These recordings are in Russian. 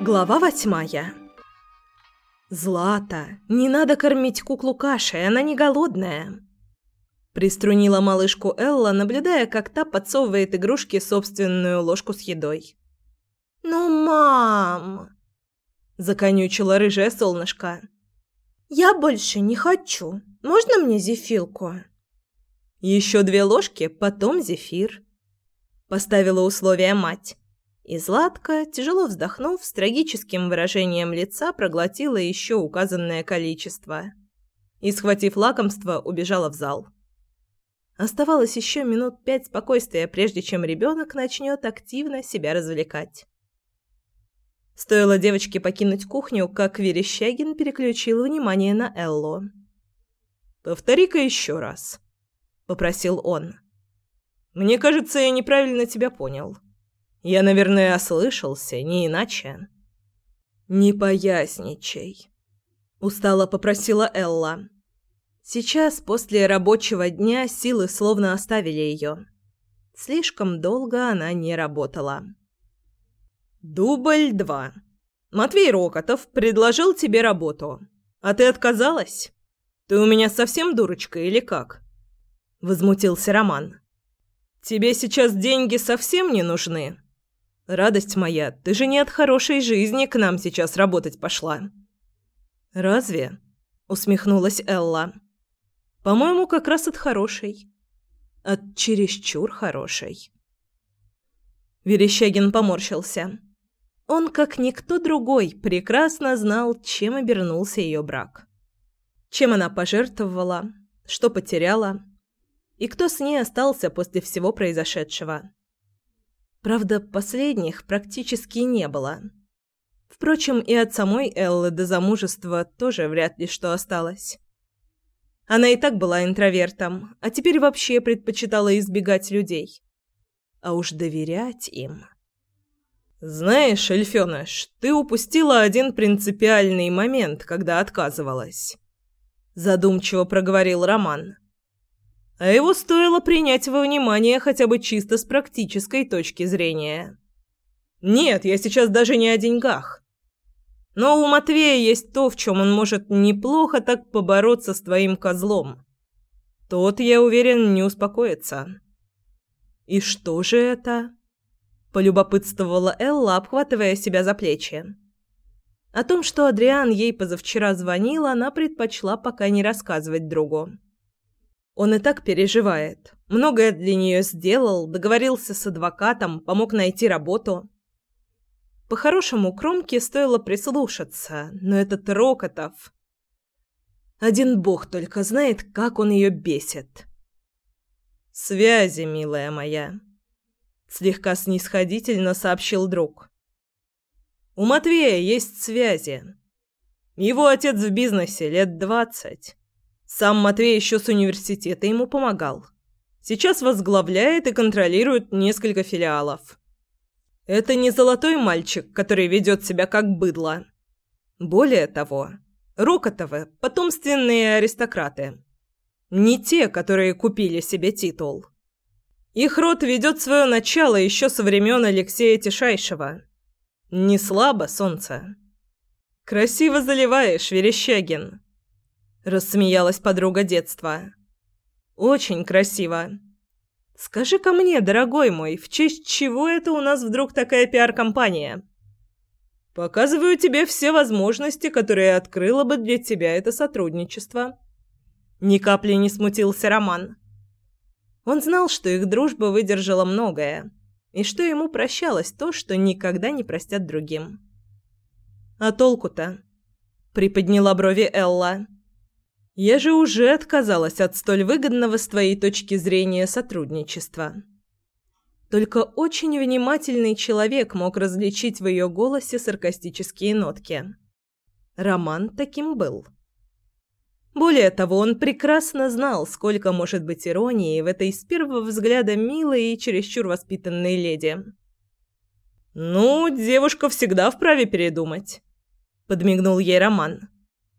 Глава восьмая «Злата, не надо кормить куклу кашей, она не голодная!» Приструнила малышку Элла, наблюдая, как та подсовывает игрушке собственную ложку с едой. «Ну, мам!» Законючила рыжее солнышко. «Я больше не хочу. Можно мне зефилку?» «Еще две ложки, потом зефир», – поставила условие мать. И Златка, тяжело вздохнув, с трагическим выражением лица проглотила еще указанное количество. И, схватив лакомство, убежала в зал. Оставалось еще минут пять спокойствия, прежде чем ребенок начнет активно себя развлекать. Стоило девочке покинуть кухню, как Верещагин переключил внимание на Эллу. «Повтори-ка еще раз», — попросил он. «Мне кажется, я неправильно тебя понял». Я, наверное, ослышался, не иначе. Не поясничай, устало попросила Элла. Сейчас после рабочего дня силы словно оставили ее. Слишком долго она не работала. Дубль два. Матвей Рокотов предложил тебе работу, а ты отказалась? Ты у меня совсем дурочка или как? Возмутился Роман. Тебе сейчас деньги совсем не нужны? «Радость моя, ты же не от хорошей жизни к нам сейчас работать пошла». «Разве?» – усмехнулась Элла. «По-моему, как раз от хорошей. От чересчур хорошей». Верещагин поморщился. Он, как никто другой, прекрасно знал, чем обернулся ее брак. Чем она пожертвовала, что потеряла, и кто с ней остался после всего произошедшего. Правда, последних практически не было. Впрочем, и от самой Эллы до замужества тоже вряд ли что осталось. Она и так была интровертом, а теперь вообще предпочитала избегать людей. А уж доверять им... «Знаешь, Эльфёныш, ты упустила один принципиальный момент, когда отказывалась», – задумчиво проговорил Роман а его стоило принять во внимание хотя бы чисто с практической точки зрения. Нет, я сейчас даже не о деньгах. Но у Матвея есть то, в чем он может неплохо так побороться с твоим козлом. Тот, я уверен, не успокоится. И что же это? Полюбопытствовала Элла, обхватывая себя за плечи. О том, что Адриан ей позавчера звонил, она предпочла пока не рассказывать другу. Он и так переживает. Многое для нее сделал, договорился с адвокатом, помог найти работу. По-хорошему, Кромке стоило прислушаться, но этот Рокотов... Один бог только знает, как он ее бесит. «Связи, милая моя», — слегка снисходительно сообщил друг. «У Матвея есть связи. Его отец в бизнесе лет двадцать. Сам Матвей еще с университета ему помогал. Сейчас возглавляет и контролирует несколько филиалов. Это не золотой мальчик, который ведет себя как быдло. Более того, Рокотовы – потомственные аристократы. Не те, которые купили себе титул. Их род ведет свое начало еще со времен Алексея Тишайшего. Не слабо, солнце. Красиво заливаешь, Верещагин. – рассмеялась подруга детства. «Очень красиво. Скажи-ка мне, дорогой мой, в честь чего это у нас вдруг такая пиар-компания?» «Показываю тебе все возможности, которые открыло бы для тебя это сотрудничество». Ни капли не смутился Роман. Он знал, что их дружба выдержала многое, и что ему прощалось то, что никогда не простят другим. «А толку-то?» – приподняла брови Элла. Я же уже отказалась от столь выгодного с твоей точки зрения сотрудничества. Только очень внимательный человек мог различить в ее голосе саркастические нотки. Роман таким был. Более того, он прекрасно знал, сколько может быть иронии в этой с первого взгляда милой и чересчур воспитанной леди. «Ну, девушка всегда вправе передумать», — подмигнул ей Роман.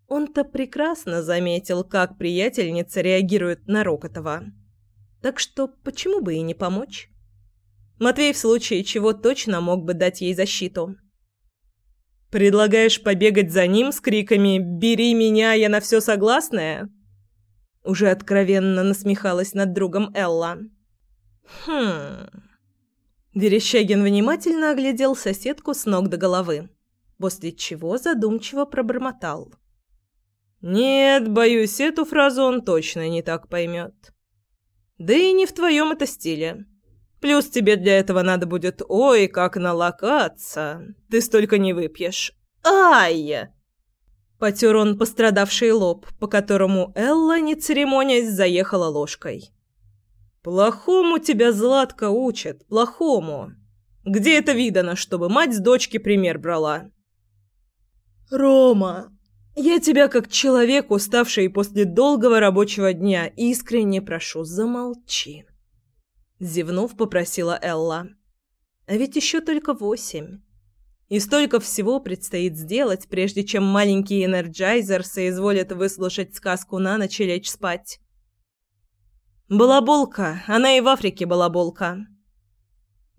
Он-то прекрасно заметил, как приятельница реагирует на Рокотова. Так что почему бы и не помочь? Матвей в случае чего точно мог бы дать ей защиту. «Предлагаешь побегать за ним с криками «Бери меня, я на все согласная»?» Уже откровенно насмехалась над другом Элла. «Хм...» Верещагин внимательно оглядел соседку с ног до головы, после чего задумчиво пробормотал. «Нет, боюсь, эту фразу он точно не так поймет. Да и не в твоем это стиле. Плюс тебе для этого надо будет ой, как налокаться. Ты столько не выпьешь. Ай!» Потер он пострадавший лоб, по которому Элла, не церемонясь, заехала ложкой. «Плохому тебя Златка учат, плохому. Где это видано, чтобы мать с дочки пример брала?» «Рома, я тебя, как человек, уставший после долгого рабочего дня, искренне прошу, замолчи». Зевнув, попросила Элла. «А ведь еще только восемь. И столько всего предстоит сделать, прежде чем маленький энерджайзер соизволит выслушать сказку на ночь и лечь спать». «Балаболка, она и в Африке балаболка».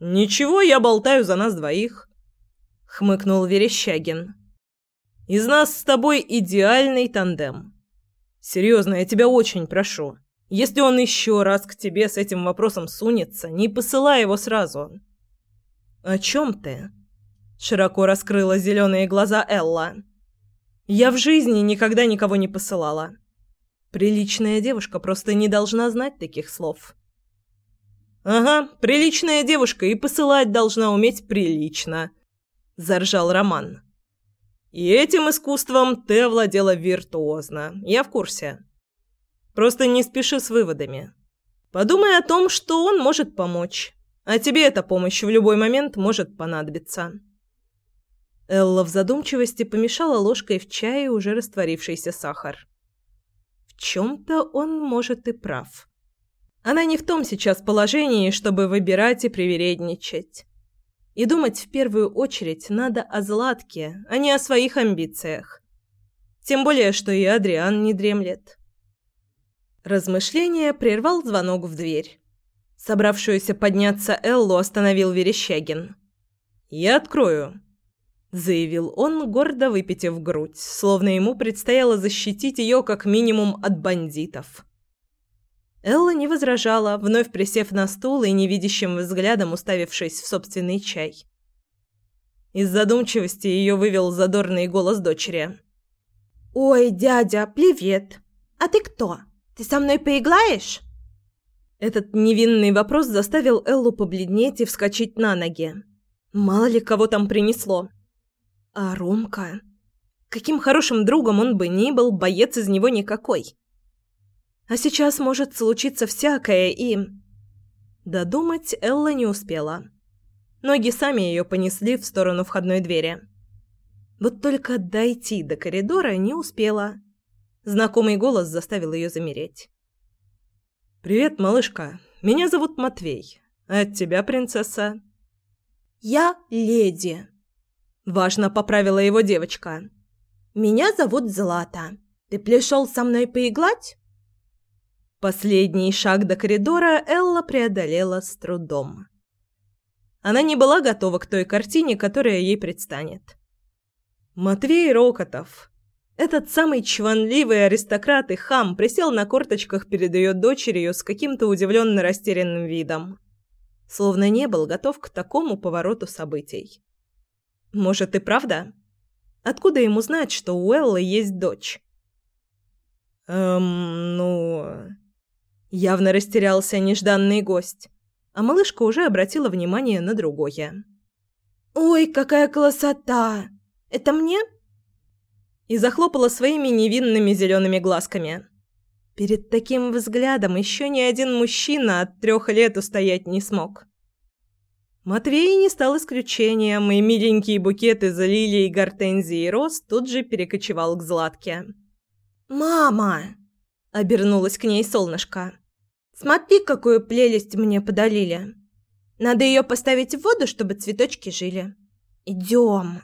«Ничего, я болтаю за нас двоих», — хмыкнул Верещагин. «Из нас с тобой идеальный тандем. Серьезно, я тебя очень прошу. Если он еще раз к тебе с этим вопросом сунется, не посылай его сразу». «О чем ты?» — широко раскрыла зеленые глаза Элла. «Я в жизни никогда никого не посылала. Приличная девушка просто не должна знать таких слов. «Ага, приличная девушка и посылать должна уметь прилично», – заржал Роман. «И этим искусством ты овладела виртуозно. Я в курсе. Просто не спеши с выводами. Подумай о том, что он может помочь, а тебе эта помощь в любой момент может понадобиться». Элла в задумчивости помешала ложкой в чае уже растворившийся сахар. В чем-то он может и прав. Она не в том сейчас положении, чтобы выбирать и привередничать. И думать в первую очередь надо о Златке, а не о своих амбициях. Тем более, что и Адриан не дремлет. Размышление прервал звонок в дверь. Собравшуюся подняться Эллу остановил Верещагин. «Я открою», заявил он, гордо выпитив грудь, словно ему предстояло защитить ее как минимум от бандитов. Элла не возражала, вновь присев на стул и невидящим взглядом уставившись в собственный чай. Из задумчивости ее вывел задорный голос дочери. «Ой, дядя, привет! А ты кто? Ты со мной поиграешь?» Этот невинный вопрос заставил Эллу побледнеть и вскочить на ноги. Мало ли кого там принесло. А Ромка? Каким хорошим другом он бы ни был, боец из него никакой. А сейчас может случиться всякое, и... Додумать Элла не успела. Ноги сами ее понесли в сторону входной двери. Вот только дойти до коридора не успела. Знакомый голос заставил ее замереть. «Привет, малышка. Меня зовут Матвей. А от тебя, принцесса?» «Я леди», Важно поправила его девочка. «Меня зовут Злата. Ты пришел со мной поиглать?» Последний шаг до коридора Элла преодолела с трудом. Она не была готова к той картине, которая ей предстанет. Матвей Рокотов, этот самый чванливый аристократ и хам, присел на корточках перед ее дочерью с каким-то удивленно растерянным видом. Словно не был готов к такому повороту событий. Может, и правда? Откуда ему знать, что у Эллы есть дочь? Эм, ну... Явно растерялся нежданный гость, а малышка уже обратила внимание на другое. «Ой, какая красота! Это мне?» И захлопала своими невинными зелеными глазками. Перед таким взглядом еще ни один мужчина от трех лет устоять не смог. Матвей не стал исключением, и миленький букет из лилий, гортензии и роз тут же перекочевал к Златке. «Мама!» – обернулась к ней солнышко. «Смотри, какую прелесть мне подалили. Надо ее поставить в воду, чтобы цветочки жили. Идем!»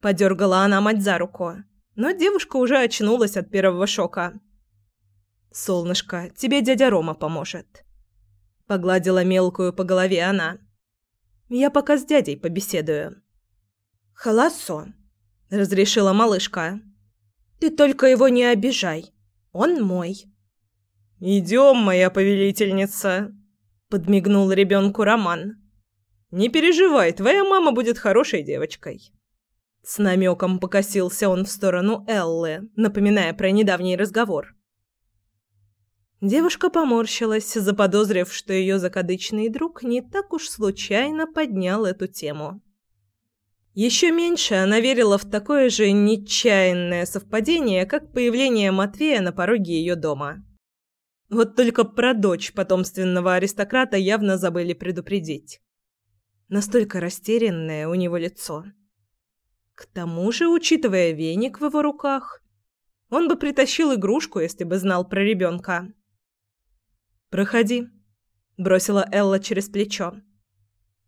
Подергала она мать за руку. Но девушка уже очнулась от первого шока. «Солнышко, тебе дядя Рома поможет». Погладила мелкую по голове она. «Я пока с дядей побеседую». «Холосо», — разрешила малышка. «Ты только его не обижай. Он мой». «Идем, моя повелительница», — подмигнул ребенку Роман. «Не переживай, твоя мама будет хорошей девочкой». С намеком покосился он в сторону Эллы, напоминая про недавний разговор. Девушка поморщилась, заподозрив, что ее закадычный друг не так уж случайно поднял эту тему. Еще меньше она верила в такое же нечаянное совпадение, как появление Матвея на пороге ее дома. Вот только про дочь потомственного аристократа явно забыли предупредить. Настолько растерянное у него лицо. К тому же, учитывая веник в его руках, он бы притащил игрушку, если бы знал про ребенка. «Проходи», — бросила Элла через плечо.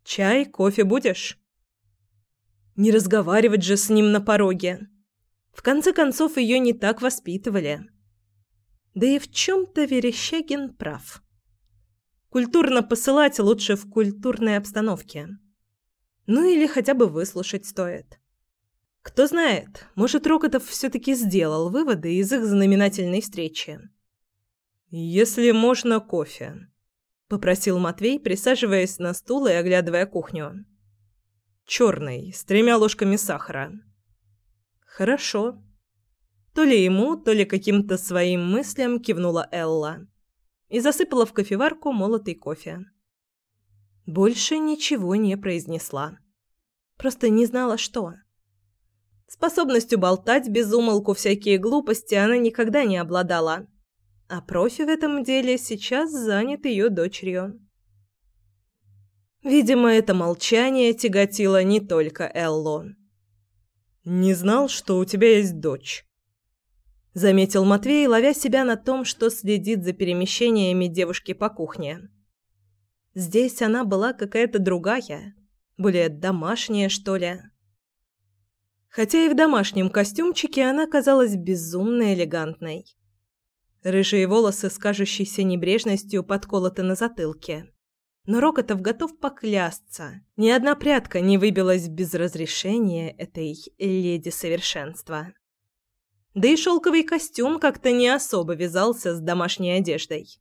«Чай, кофе будешь?» Не разговаривать же с ним на пороге. В конце концов, ее не так воспитывали. Да и в чем-то Верещагин прав. Культурно посылать лучше в культурной обстановке. Ну или хотя бы выслушать стоит. Кто знает, может, Рокотов все-таки сделал выводы из их знаменательной встречи. «Если можно, кофе», — попросил Матвей, присаживаясь на стул и оглядывая кухню. «Черный, с тремя ложками сахара». «Хорошо». То ли ему, то ли каким-то своим мыслям кивнула Элла и засыпала в кофеварку молотый кофе. Больше ничего не произнесла. Просто не знала, что. Способностью болтать без умолку всякие глупости она никогда не обладала а профи в этом деле сейчас занят ее дочерью. Видимо, это молчание тяготило не только Эллу. «Не знал, что у тебя есть дочь», — заметил Матвей, ловя себя на том, что следит за перемещениями девушки по кухне. Здесь она была какая-то другая, более домашняя, что ли. Хотя и в домашнем костюмчике она казалась безумно элегантной. Рыжие волосы с кажущейся небрежностью подколоты на затылке. Но Рокотов готов поклясться. Ни одна прядка не выбилась без разрешения этой леди совершенства. Да и шелковый костюм как-то не особо вязался с домашней одеждой.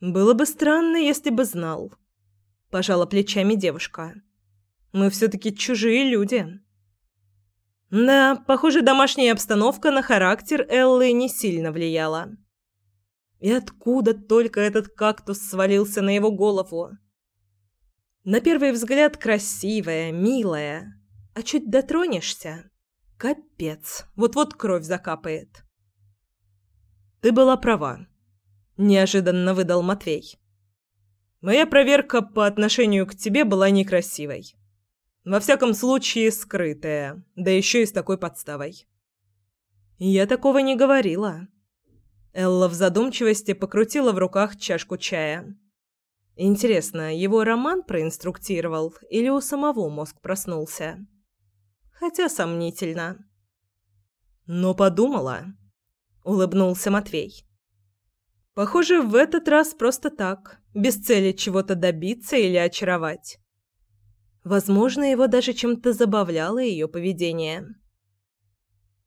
«Было бы странно, если бы знал», – пожала плечами девушка. «Мы все-таки чужие люди». Да, похоже, домашняя обстановка на характер Эллы не сильно влияла. И откуда только этот кактус свалился на его голову? На первый взгляд красивая, милая, а чуть дотронешься — капец, вот-вот кровь закапает. «Ты была права», — неожиданно выдал Матвей. «Моя проверка по отношению к тебе была некрасивой. Во всяком случае, скрытая, да еще и с такой подставой. Я такого не говорила. Элла в задумчивости покрутила в руках чашку чая. Интересно, его Роман проинструктировал или у самого мозг проснулся? Хотя сомнительно. Но подумала, улыбнулся Матвей. Похоже, в этот раз просто так, без цели чего-то добиться или очаровать. Возможно, его даже чем-то забавляло ее поведение.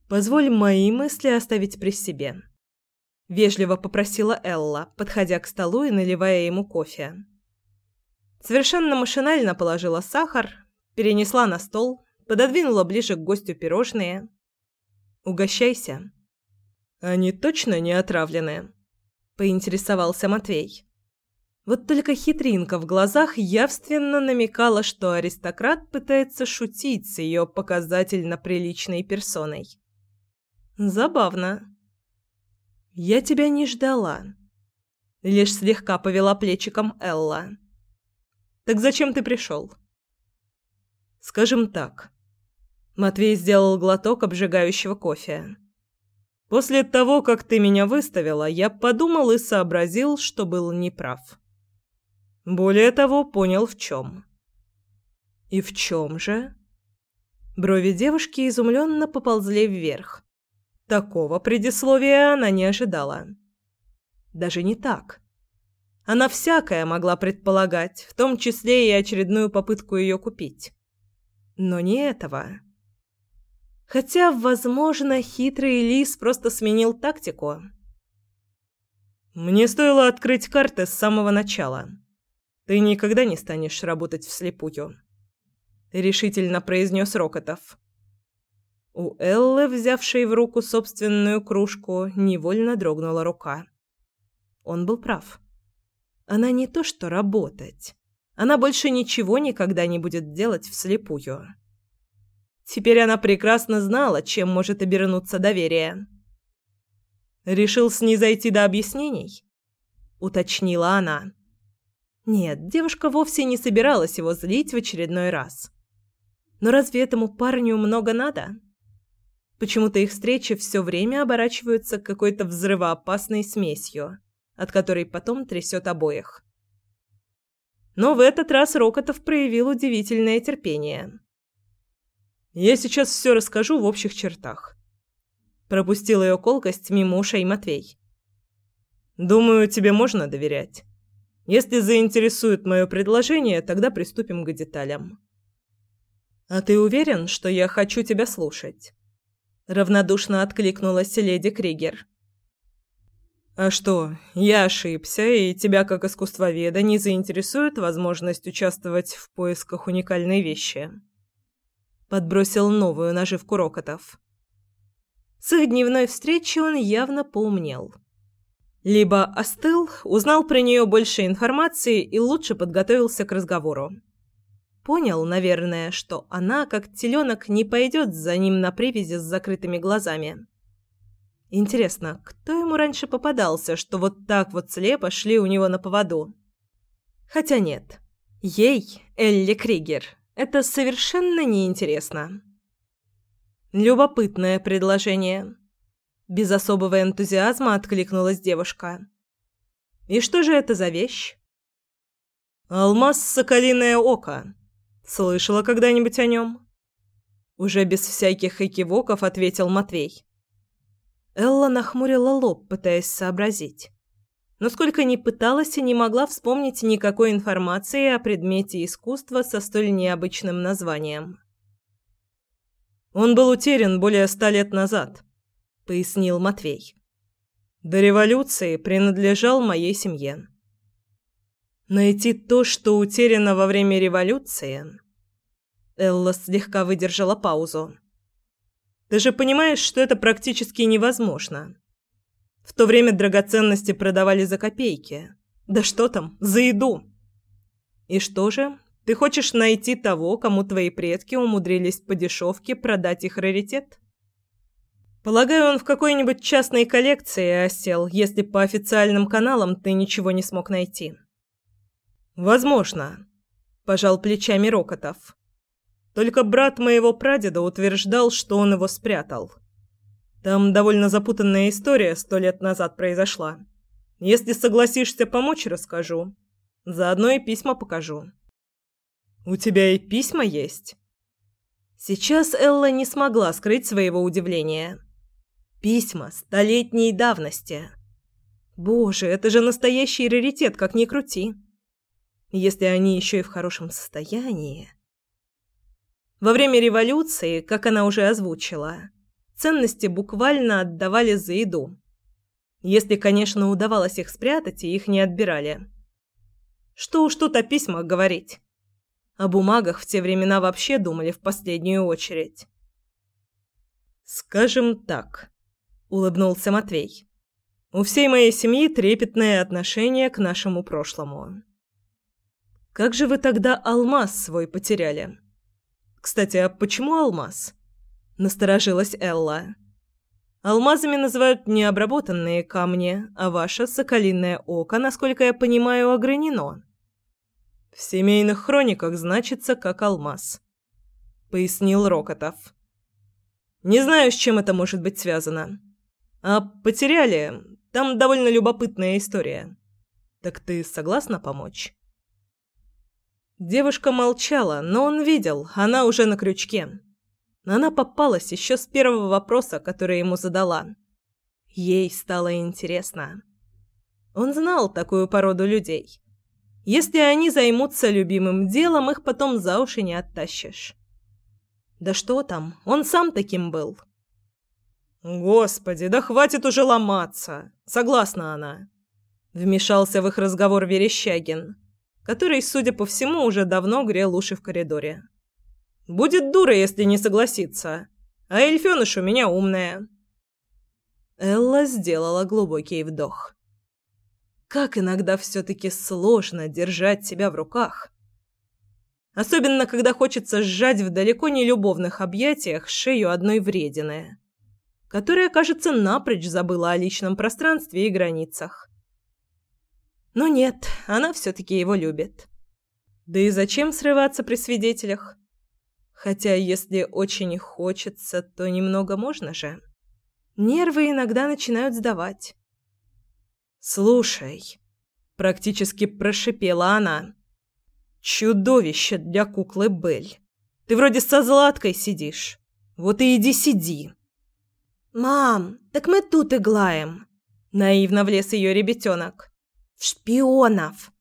«Позволь мои мысли оставить при себе», — вежливо попросила Элла, подходя к столу и наливая ему кофе. Совершенно машинально положила сахар, перенесла на стол, пододвинула ближе к гостю пирожные. «Угощайся». «Они точно не отравлены?» — поинтересовался Матвей. Вот только хитринка в глазах явственно намекала, что аристократ пытается шутить с ее показательно приличной персоной. Забавно. «Я тебя не ждала», — лишь слегка повела плечиком Элла. «Так зачем ты пришел?» «Скажем так». Матвей сделал глоток обжигающего кофе. «После того, как ты меня выставила, я подумал и сообразил, что был неправ». Более того, понял в чем. И в чем же? Брови девушки изумленно поползли вверх. Такого предисловия она не ожидала. Даже не так. Она всякое могла предполагать, в том числе и очередную попытку ее купить. Но не этого. Хотя, возможно, хитрый лис просто сменил тактику. Мне стоило открыть карты с самого начала. Ты никогда не станешь работать вслепую, решительно произнес Рокотов. У Эллы, взявшей в руку собственную кружку, невольно дрогнула рука. Он был прав. Она не то что работать. Она больше ничего никогда не будет делать вслепую. Теперь она прекрасно знала, чем может обернуться доверие. «Решил снизойти до объяснений?» — уточнила она. Нет, девушка вовсе не собиралась его злить в очередной раз. Но разве этому парню много надо? Почему-то их встречи все время оборачиваются какой-то взрывоопасной смесью от которой потом трясет обоих. Но в этот раз Рокотов проявил удивительное терпение. «Я сейчас все расскажу в общих чертах». Пропустил ее колкость мимо ушей Матвей. «Думаю, тебе можно доверять. Если заинтересует мое предложение, тогда приступим к деталям». «А ты уверен, что я хочу тебя слушать?» Равнодушно откликнулась леди Кригер. «А что, я ошибся, и тебя как искусствоведа не заинтересует возможность участвовать в поисках уникальной вещи?» Подбросил новую наживку Рокотов. С их дневной встречи он явно поумнел. Либо остыл, узнал про нее больше информации и лучше подготовился к разговору. Понял, наверное, что она, как теленок, не пойдет за ним на привязи с закрытыми глазами Интересно, кто ему раньше попадался, что вот так вот слепо шли у него на поводу? Хотя нет. Ей, Элли Кригер, это совершенно неинтересно. Любопытное предложение. Без особого энтузиазма откликнулась девушка. И что же это за вещь? Алмаз Соколиное око. Слышала когда-нибудь о нем? Уже без всяких экивоков ответил Матвей. Элла нахмурила лоб, пытаясь сообразить. Но сколько ни пыталась, и не могла вспомнить никакой информации о предмете искусства со столь необычным названием. «Он был утерян более ста лет назад», — пояснил Матвей. «До революции принадлежал моей семье». «Найти то, что утеряно во время революции...» Элла слегка выдержала паузу. Ты же понимаешь, что это практически невозможно. В то время драгоценности продавали за копейки. Да что там, за еду. И что же? Ты хочешь найти того, кому твои предки умудрились по дешевке продать их раритет? Полагаю, он в какой-нибудь частной коллекции осел, если по официальным каналам ты ничего не смог найти. Возможно, пожал плечами Рокотов. Только брат моего прадеда утверждал, что он его спрятал. Там довольно запутанная история сто лет назад произошла. Если согласишься помочь, расскажу. Заодно и письма покажу. У тебя и письма есть? Сейчас Элла не смогла скрыть своего удивления. Письма столетней давности. Боже, это же настоящий раритет, как ни крути. Если они еще и в хорошем состоянии. Во время революции, как она уже озвучила, ценности буквально отдавали за еду. Если, конечно, удавалось их спрятать и их не отбирали. Что уж тут о письмах говорить. О бумагах в те времена вообще думали в последнюю очередь. «Скажем так», — улыбнулся Матвей. «У всей моей семьи трепетное отношение к нашему прошлому». «Как же вы тогда алмаз свой потеряли?» Кстати, а почему алмаз? Насторожилась Элла. Алмазами называют необработанные камни, а ваше соколиное око, насколько я понимаю, огранено. В семейных хрониках значится как алмаз, пояснил Рокотов. Не знаю, с чем это может быть связано. А потеряли, там довольно любопытная история. Так ты согласна помочь? Девушка молчала, но он видел, она уже на крючке. Она попалась еще с первого вопроса, который ему задала. Ей стало интересно. Он знал такую породу людей. Если они займутся любимым делом, их потом за уши не оттащишь. Да что там, он сам таким был. «Господи, да хватит уже ломаться!» Согласна она. Вмешался в их разговор Верещагин, который, судя по всему, уже давно грел уши в коридоре. «Будет дура, если не согласится. А эльфёныш у меня умная». Элла сделала глубокий вдох. Как иногда все-таки сложно держать себя в руках. Особенно, когда хочется сжать в далеко не любовных объятиях шею одной вредины которая, кажется, напрочь забыла о личном пространстве и границах. Но нет, она все-таки его любит. Да и зачем срываться при свидетелях? Хотя, если очень хочется, то немного можно же. Нервы иногда начинают сдавать. «Слушай», — практически прошипела она, — «чудовище для куклы Бель. Ты вроде со Златкой сидишь. Вот и иди сиди». «Мам, так мы тут иглаем!» Наивно влез ее ребятенок. «В шпионов!»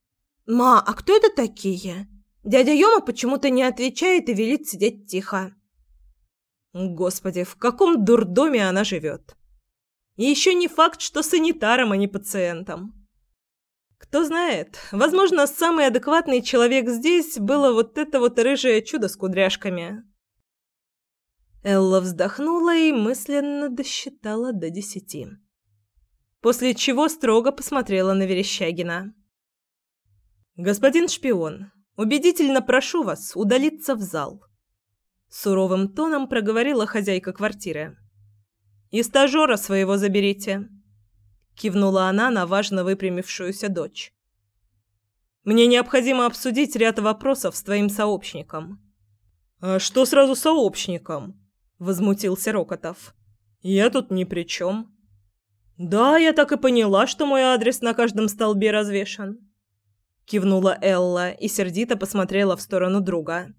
«Ма, а кто это такие?» Дядя Йома почему-то не отвечает и велит сидеть тихо. Господи, в каком дурдоме она живет? И еще не факт, что санитаром, а не пациентом. Кто знает, возможно, самый адекватный человек здесь было вот это вот рыжее чудо с кудряшками. Элла вздохнула и мысленно досчитала до десяти. После чего строго посмотрела на Верещагина. «Господин шпион, убедительно прошу вас удалиться в зал», — суровым тоном проговорила хозяйка квартиры. «И стажера своего заберите», — кивнула она на важно выпрямившуюся дочь. «Мне необходимо обсудить ряд вопросов с твоим сообщником». «А что сразу сообщником?» Возмутился Рокотов. «Я тут ни при чем». «Да, я так и поняла, что мой адрес на каждом столбе развешан», — кивнула Элла и сердито посмотрела в сторону друга.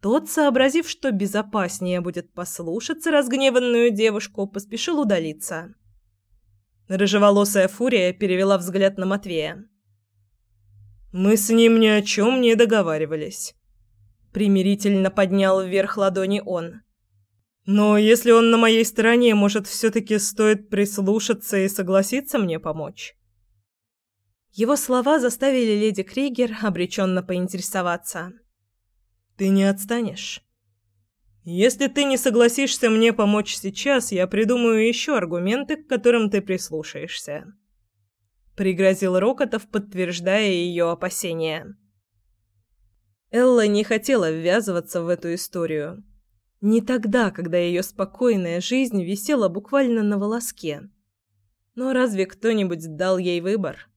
Тот, сообразив, что безопаснее будет послушаться разгневанную девушку, поспешил удалиться. Рыжеволосая фурия перевела взгляд на Матвея. «Мы с ним ни о чем не договаривались», — примирительно поднял вверх ладони он. Но если он на моей стороне, может, все-таки стоит прислушаться и согласиться мне помочь?» Его слова заставили леди Кригер обреченно поинтересоваться. «Ты не отстанешь?» «Если ты не согласишься мне помочь сейчас, я придумаю еще аргументы, к которым ты прислушаешься», — пригрозил Рокотов, подтверждая ее опасения. Элла не хотела ввязываться в эту историю не тогда, когда ее спокойная жизнь висела буквально на волоске. Но разве кто-нибудь дал ей выбор?